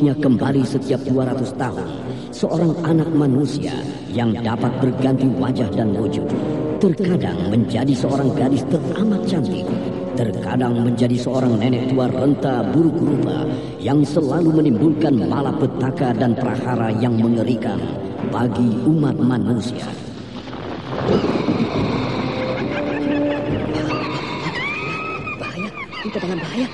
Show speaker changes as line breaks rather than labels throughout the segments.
bangkitnya kembali setiap 200 tahun Seorang anak manusia yang dapat berganti wajah dan wujud Terkadang menjadi seorang gadis teramat cantik Terkadang menjadi seorang nenek tua renta buruk rupa Yang selalu menimbulkan malapetaka dan prahara yang mengerikan Bagi umat manusia
Bahaya, kita dalam bahaya.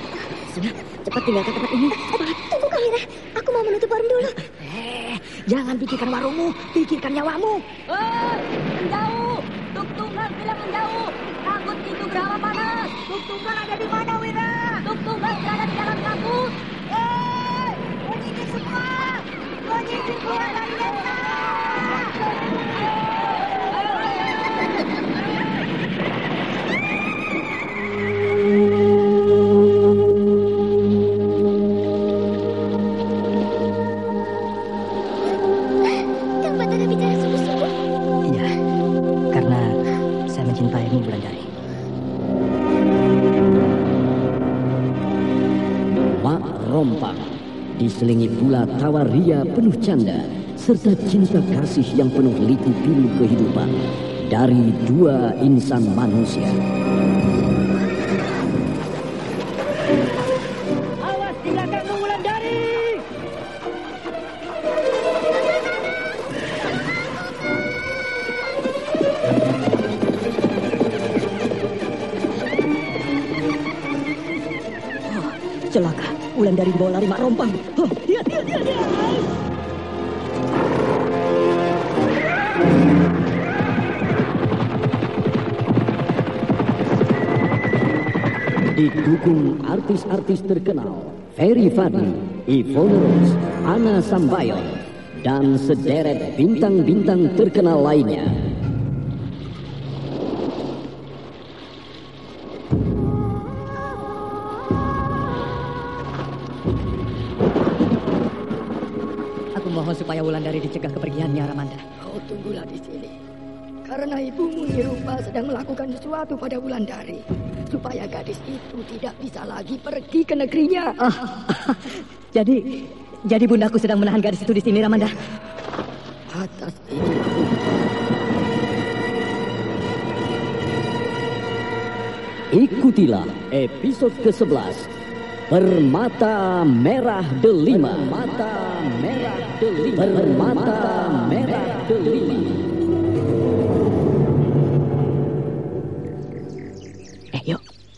Sudah, cepat tinggalkan tempat ini.
Eh, Kamira, aku mau menutup warung dulu.
Eh, jangan pikirkan warungmu, pikirkan nyawamu.
Hei, menjauh! Tuk Tunggal bilang menjauh! Takut itu berapa panas!
Tuk Tunggal ada di mana, Wira?
Tuk Tunggal berada di dalam kabut!
Eh, menyisir semua! Menyisir keluar dari desa!
Diselingi pula tawa ria penuh canda serta cinta kasih yang penuh liku-pilu kehidupan dari dua insan manusia.
Awas di belakangmu, Wulandari! Oh, celaka. Wulandari dibawa lari mak rompang. Oh, lihat, lihat, lihat, lihat.
Didukung artis-artis terkenal Ferry Fadli, Ivone Rose, Ana Sambayon, dan sederet bintang-bintang terkenal lainnya.
Sedang melakukan sesuatu pada Wulandari. Supaya gadis itu tidak bisa lagi pergi ke negerinya.
Ah, jadi, jadi bundaku sedang menahan gadis itu di sini, Ramanda.
Atas itu
Ikutilah episode ke-11 Permata Merah Delima Permata Merah Delima Permata Merah Delima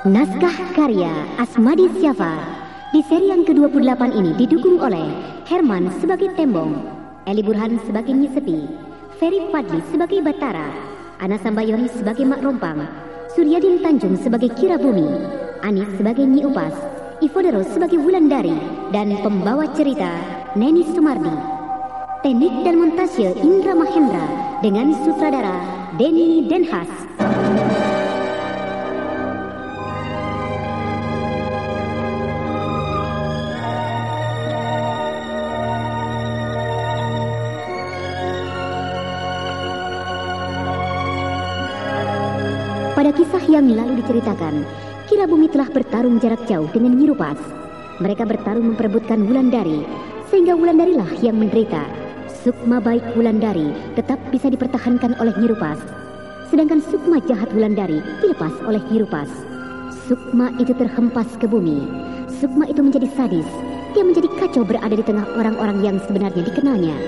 Naskah karya Asmadi Syafar.
Di seri yang ke-28 ini didukung oleh Herman sebagai Tembong, Eli Burhan sebagai Nyi Sepi, Ferry Fadli sebagai Batara, Ana Sambayori sebagai Mak Rompang, Suryadin Tanjung sebagai Kira Bumi, Anis sebagai Nyi Upas, Ivodero sebagai Wulandari, dan pembawa cerita Neni Sumardi. Teknik dan montase Indra Mahendra dengan sutradara Denny Denhas. Pada kisah yang lalu diceritakan, Kira Bumi telah bertarung jarak jauh dengan Nyirupas. Mereka bertarung memperebutkan Wulandari, sehingga Wulandari lah yang menderita. Sukma baik Wulandari tetap bisa dipertahankan oleh Nyirupas. Sedangkan Sukma jahat Wulandari dilepas oleh Nyirupas. Sukma itu terhempas ke bumi. Sukma itu menjadi sadis. Dia menjadi kacau berada di tengah orang-orang yang sebenarnya dikenalnya.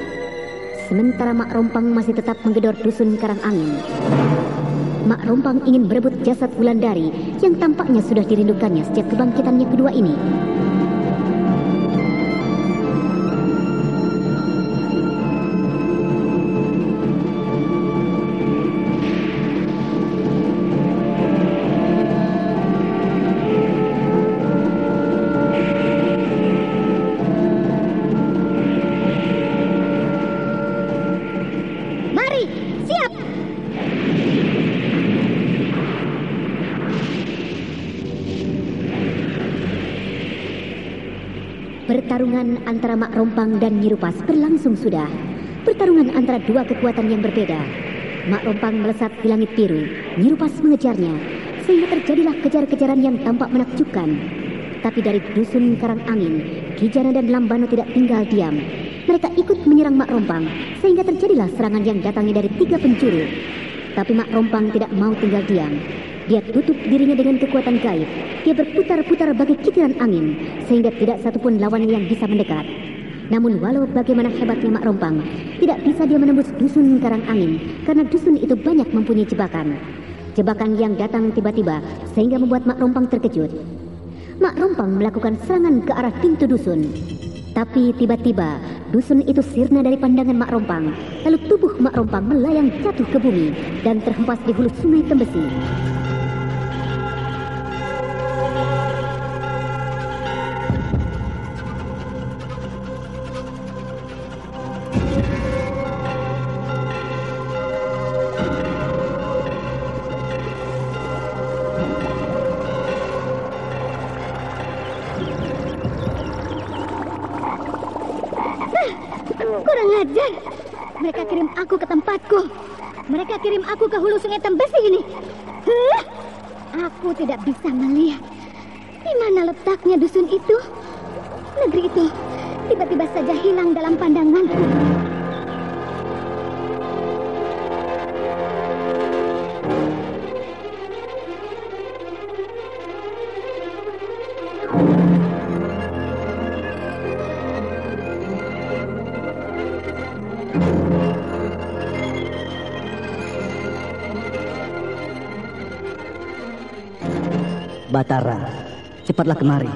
Sementara Mak Rompang masih tetap menggedor dusun Karang Angin. Mak Rompang ingin berebut jasad Wulandari yang tampaknya sudah dirindukannya sejak kebangkitannya kedua ini. Pertarungan antara Mak Rompang dan Nyirupas berlangsung sudah. Pertarungan antara dua kekuatan yang berbeda. Mak Rompang melesat di langit biru, Nyirupas mengejarnya, sehingga terjadilah kejar-kejaran yang tampak menakjubkan. Tapi dari dusun Karang Angin, Kijana dan Lambano tidak tinggal diam. Mereka ikut menyerang Mak Rompang, sehingga terjadilah serangan yang datangnya dari tiga pencuri. Tapi Mak Rompang tidak mau tinggal diam. Dia tutup dirinya dengan kekuatan gaib. Dia berputar-putar bagai kitiran angin, sehingga tidak satupun lawan yang bisa mendekat. Namun walau bagaimana hebatnya Mak Rompang, tidak bisa dia menembus dusun karang angin, karena dusun itu banyak mempunyai jebakan. Jebakan yang datang tiba-tiba, sehingga membuat Mak Rompang terkejut. Mak Rompang melakukan serangan ke arah pintu dusun. Tapi tiba-tiba, dusun itu sirna dari pandangan Mak Rompang. Lalu tubuh Mak Rompang melayang jatuh ke bumi dan terhempas di hulu sungai Tembesi.
Kurang ajar. Mereka kirim aku ke tempatku. Mereka kirim aku ke hulu sungai Tembesi ini. Hah? Aku tidak bisa melihat. Di mana letaknya dusun itu? Negeri itu tiba-tiba saja hilang dalam pandanganku.
Cepatlah kemari.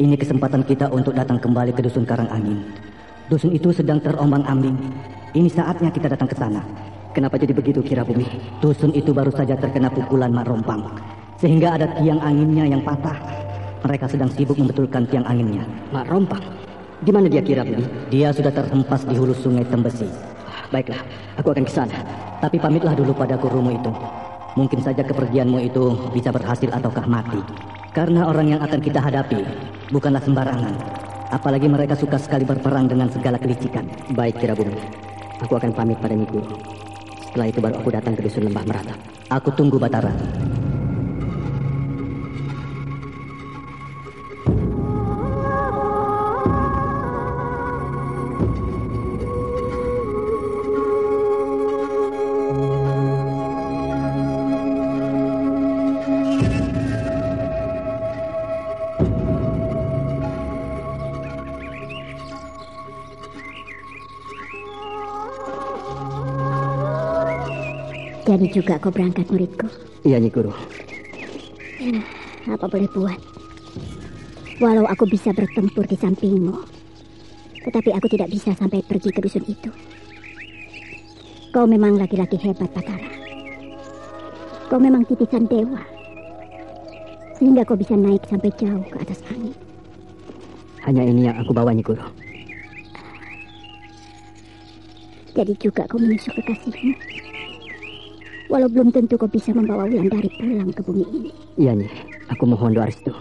Ini kesempatan kita untuk datang kembali ke dusun Karang Angin. Dusun itu sedang terombang-ambing. Ini saatnya kita datang ke sana. Kenapa jadi begitu kira bumi? Dusun itu baru saja terkena pukulan Mak Rompang. Sehingga ada tiang anginnya yang patah. Mereka sedang sibuk membetulkan tiang anginnya.
Mak Rompang. Di mana dia kira bumi?
Dia sudah terhempas di hulu sungai Tembesi.
Baiklah, aku akan ke sana.
Tapi pamitlah dulu pada gurumu itu. Mungkin saja kepergianmu itu bisa berhasil ataukah mati. Karena orang yang akan kita hadapi bukanlah sembarangan. Apalagi mereka suka sekali berperang dengan segala kelicikan.
Baik kira bumi. Aku akan pamit pada Guru. Setelah itu baru aku datang ke dusun lembah meratap.
Aku tunggu Batara.
Juga kau berangkat muridku.
Iya Nyi Guru.
Apa boleh buat?
Walau aku bisa bertempur di sampingmu, tetapi aku tidak bisa sampai pergi ke dusun itu. Kau memang laki-laki hebat, Batara. Kau memang titisan dewa. Sehingga kau bisa naik sampai jauh ke atas angin.
Hanya ini yang aku bawa, Nyi Guru.
Jadi juga kau menyusul kekasihmu. Walau belum tentu kau bisa membawa Wulandari pulang ke bumi ini.
Iya, Nyi. Aku mohon doa restu.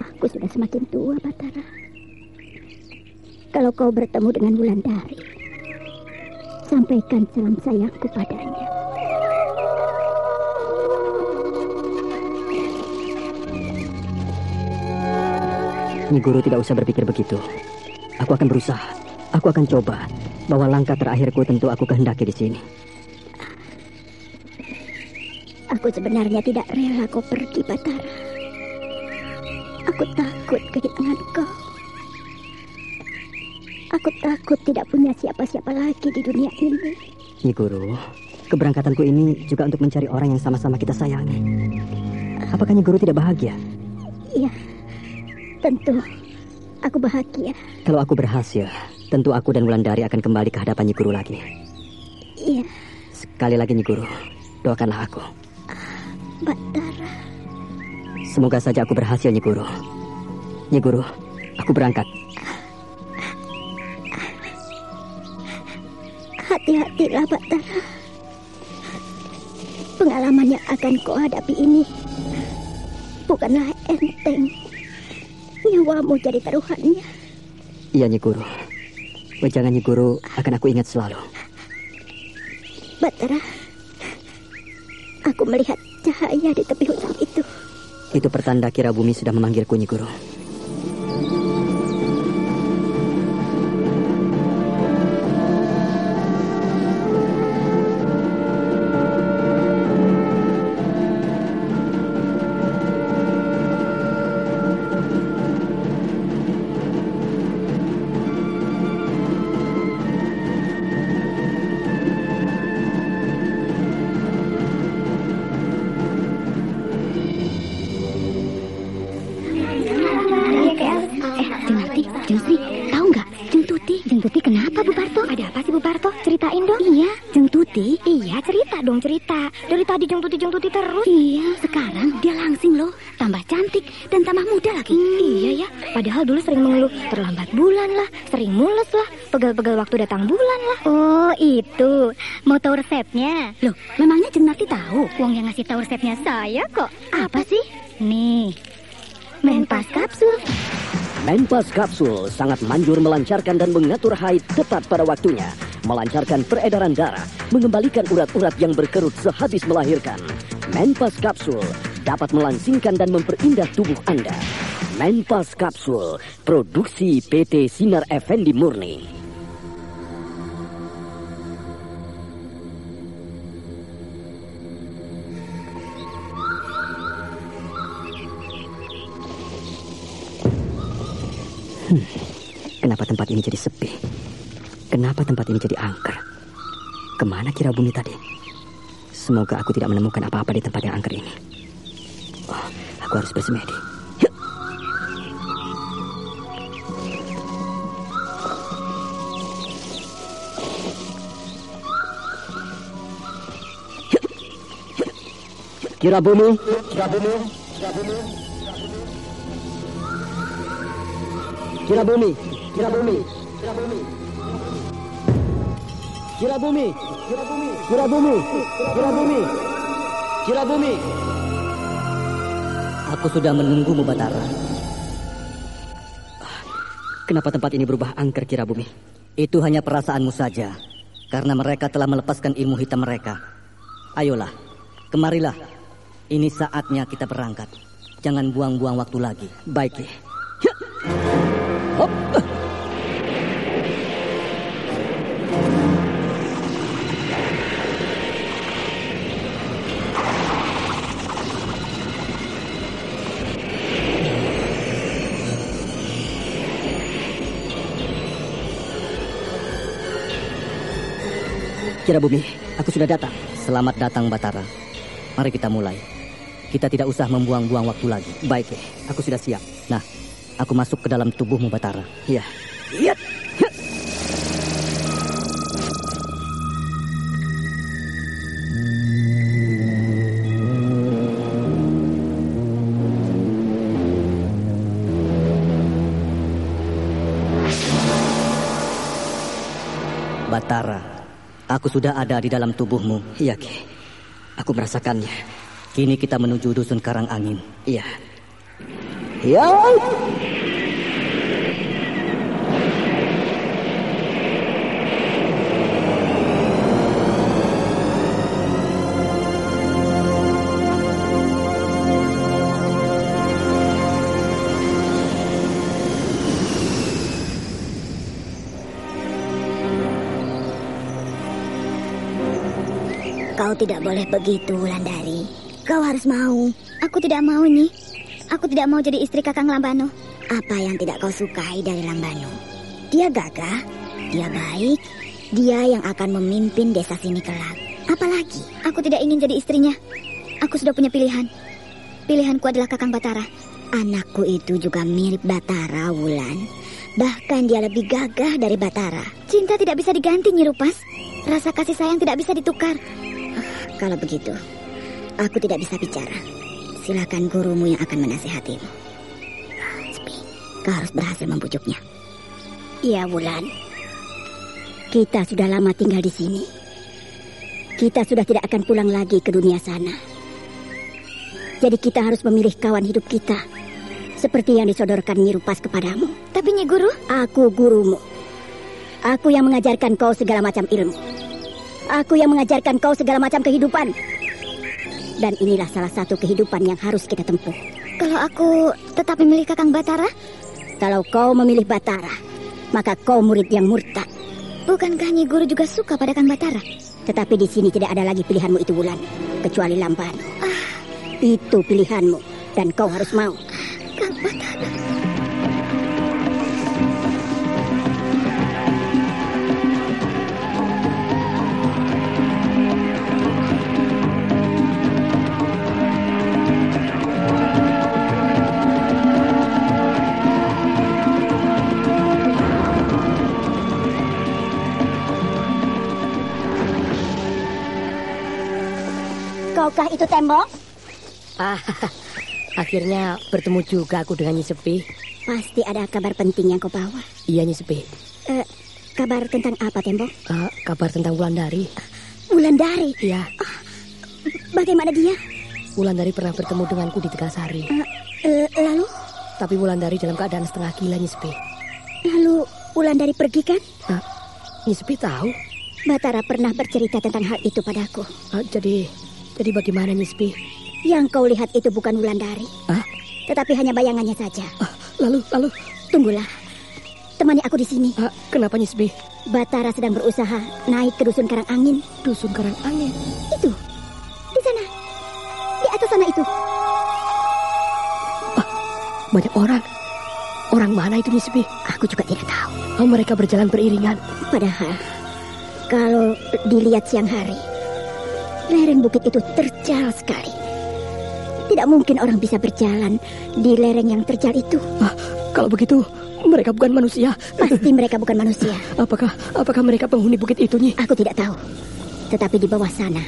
Aku sudah semakin tua, Batara. Kalau kau bertemu dengan Wulandari, sampaikan salam sayangku padanya.
Nyi Guru tidak usah berpikir begitu. Aku akan berusaha. Aku akan coba. Bahwa langkah terakhirku tentu aku kehendaki di sini.
Aku sebenarnya tidak rela kau pergi, Batara. Aku takut kehilangan kau. Aku takut tidak punya siapa-siapa lagi di dunia ini.
Nyi Guru, keberangkatanku ini juga untuk mencari orang yang sama-sama kita sayangi. Apakah Nyi Guru tidak bahagia?
Iya, tentu. Aku bahagia.
Kalau aku berhasil, tentu aku dan Wulandari akan kembali ke hadapan Nyi Guru lagi.
Iya,
Sekali lagi Nyi Guru, doakanlah aku.
Batara.
Semoga saja aku berhasil Nyi Guru. Nyi Guru, aku berangkat.
Hati-hatilah, Batara. Pengalaman yang akan kau hadapi ini bukanlah enteng. Nyawamu jadi taruhannya.
Iya Nyi Guru. Wejangan Nyi Guru akan aku ingat selalu.
Batara, aku melihat cahaya di tepi hutan itu.
Itu pertanda kira bumi sudah memanggilku Nyi Guru.
Padahal dulu sering mengeluh terlambat bulan lah, sering mules lah, pegal-pegal waktu datang bulan lah.
Oh, itu. Mau tahu resepnya?
Loh, memangnya Jeng Narti tahu?
Wong yang ngasih tahu resepnya saya kok.
Apa sih?
Nih. Menpas kapsul.
Menpas Kapsul sangat manjur melancarkan dan mengatur haid tepat pada waktunya. Melancarkan peredaran darah, mengembalikan urat-urat yang berkerut sehabis melahirkan. Menpas Kapsul dapat melangsingkan dan memperindah tubuh Anda. Menpas Kapsul, produksi PT Sinar Effendi Murni. Kenapa tempat ini jadi sepi? Kenapa tempat ini jadi angker? Ke mana kira bumi tadi? Semoga aku tidak menemukan apa-apa di tempat yang angker ini. Oh, aku harus bersemedi. Kira bumi, kira bumi, kira bumi. Kira bumi, kira bumi, kira bumi. Kira bumi, kira bumi, kira bumi, kira bumi, kira bumi. Aku sudah menunggumu Batara. Kenapa tempat ini berubah angker kira bumi?
Itu hanya perasaanmu saja. Karena mereka telah melepaskan ilmu hitam mereka. Ayolah, kemarilah. Ini saatnya kita berangkat. Jangan buang-buang waktu lagi.
Baik. Kira bumi, aku sudah datang.
Selamat datang Batara. Mari kita mulai. Kita tidak usah membuang-buang waktu lagi.
Baik. Aku sudah siap.
Nah, aku masuk ke dalam tubuhmu Batara.
Iya. Iya.
Batara, aku sudah ada di dalam tubuhmu.
Iya, Ki. Aku merasakannya.
Kini kita menuju dusun Karang Angin.
Iya. Ya.
Kau tidak boleh begitu, Wulandari. Kau harus mau. Aku tidak mau, Nyi. Aku tidak mau jadi istri Kakang Lambano. Apa yang tidak kau sukai dari Lambano? Dia gagah, dia baik, dia yang akan memimpin desa sini kelak. Apalagi, aku tidak ingin jadi istrinya. Aku sudah punya pilihan. Pilihanku adalah Kakang Batara. Anakku itu juga mirip Batara, Wulan. Bahkan dia lebih gagah dari Batara. Cinta tidak bisa diganti, Nyirupas. Rasa kasih sayang tidak bisa ditukar. Ah, Kalau begitu, aku tidak bisa bicara. Silakan gurumu yang akan menasehatimu. Sepi, kau harus berhasil membujuknya. Iya, Wulan. Kita sudah lama tinggal di sini. Kita sudah tidak akan pulang lagi ke dunia sana. Jadi kita harus memilih kawan hidup kita. Seperti yang disodorkan Nyirupas kepadamu. Tapi Nyi Guru? Aku gurumu. Aku yang mengajarkan kau segala macam ilmu. Aku yang mengajarkan kau segala macam kehidupan. Dan inilah salah satu kehidupan yang harus kita tempuh. Kalau aku tetap memilih Kakang Batara? Kalau kau memilih Batara, maka kau murid yang murtad. Bukankah Nyi Guru juga suka pada Kang Batara? Tetapi di sini tidak ada lagi pilihanmu itu Wulan, kecuali Lambano. Ah, itu pilihanmu dan kau harus mau. Kang Batara.
Itu tembok?
Ah, akhirnya bertemu juga aku dengan Nyi Sepi.
Pasti ada kabar penting yang kau bawa.
Iya Nyi Sepi.
Eh, kabar tentang apa tembok?
Ah, kabar tentang Wulandari.
Wulandari.
Iya,
Bagaimana dia?
Wulandari pernah bertemu denganku di Tegasari.
Eh, lalu,
Tapi Wulandari dalam keadaan setengah gila Nyi Sepi.
lalu Wulandari pergi kan?
Ah, Nyi Sepi tahu.
Batara pernah bercerita tentang hal itu padaku.
Ah, jadi, jadi bagaimana Nyi Sepi?
Yang kau lihat itu bukan Wulandari.
Ah,
Tetapi hanya bayangannya saja.
ah, lalu, lalu,
Tunggulah. Temani aku di sini.
ah, kenapa Nyi Sepi?
Batara sedang berusaha naik ke dusun Karang Angin.
Dusun Karang Angin.
Itu. Di sana. Di atas sana itu.
Banyak orang. Orang mana itu Nyi Sepi?
Aku juga tidak tahu.
Oh, mereka berjalan beriringan.
Padahal kalau dilihat siang hari, lereng bukit itu terjal sekali. Tidak mungkin orang bisa berjalan di lereng yang terjal itu.
Ah, kalau begitu, mereka bukan manusia.
Pasti mereka bukan manusia.
Apakah apakah mereka penghuni bukit itu, Nyi?
Aku tidak tahu. Tetapi di bawah sana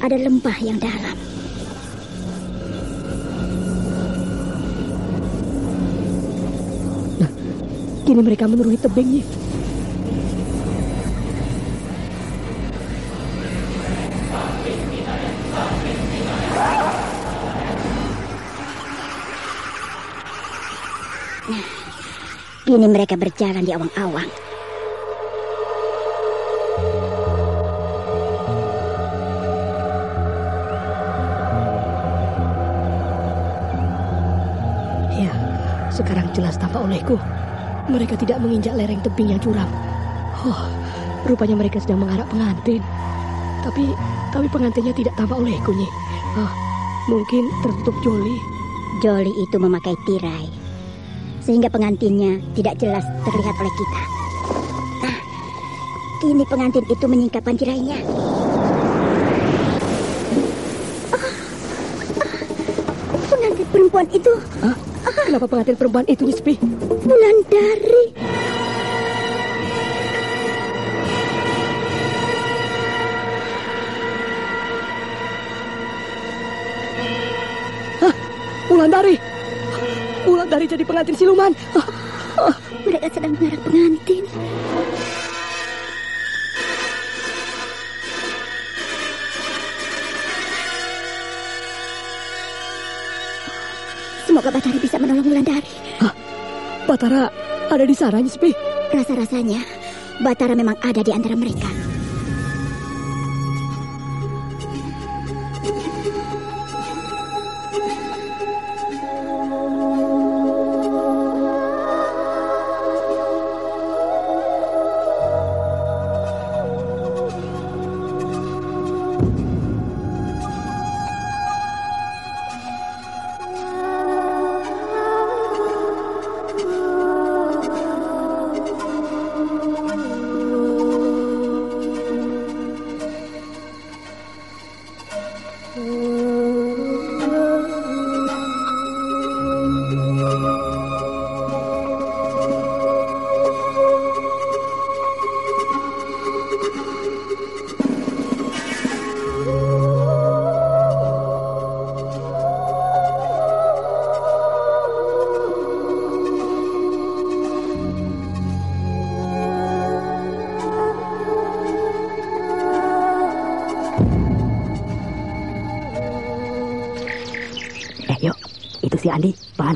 ada lembah yang dalam.
Kini mereka menuruni tebing, Nyi.
Kini mereka berjalan di awang-awang.
Ya, sekarang jelas tampak olehku. Mereka tidak menginjak lereng tebing yang curam. Oh, rupanya mereka sedang mengarah pengantin. Tapi, tapi pengantinnya tidak tampak olehku, Nyi. Oh, mungkin tertutup joli.
Joli itu memakai tirai. Sehingga pengantinnya tidak jelas terlihat oleh kita. Nah, kini pengantin itu menyingkapkan tirainya. Ah, ah, pengantin perempuan itu
Hah? Kenapa pengantin perempuan itu Nispi?
Wulandari.
Wulandari. Wulandari jadi pengantin siluman.
Mereka sedang mengarak pengantin. Semoga Batari bisa menolong Wulandari.
Batara ada di sana Nispi.
Rasa-rasanya Batara memang ada di antara mereka.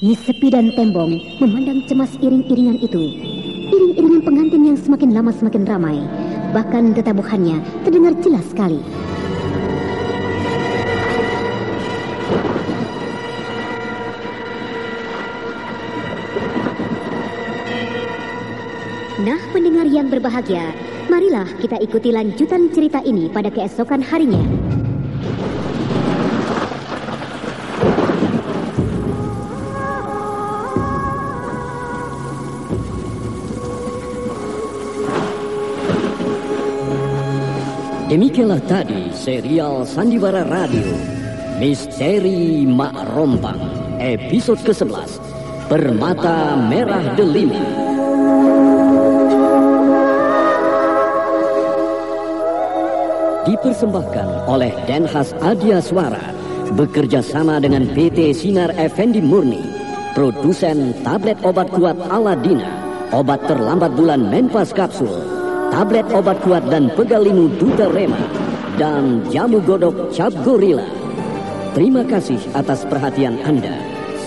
Nyisepi dan Tembong memandang cemas iring-iringan itu. Iring-iringan pengantin yang semakin lama semakin ramai. Bahkan tetabuhannya terdengar jelas sekali. Nah, pendengar yang berbahagia, marilah kita ikuti lanjutan cerita ini pada keesokan harinya.
Demikianlah tadi serial Sandiwara Radio Misteri Mak Rompang episode ke-11 Permata Merah Delima. Dipersembahkan oleh Denhas Adia Suara bekerja sama dengan PT Sinar Effendi Murni produsen tablet obat kuat Aladina obat terlambat bulan Menpas Kapsul tablet obat kuat dan pegalinu Duta Rema, dan jamu godok Cap Gorilla. Terima kasih atas perhatian Anda.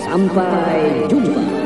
Sampai jumpa.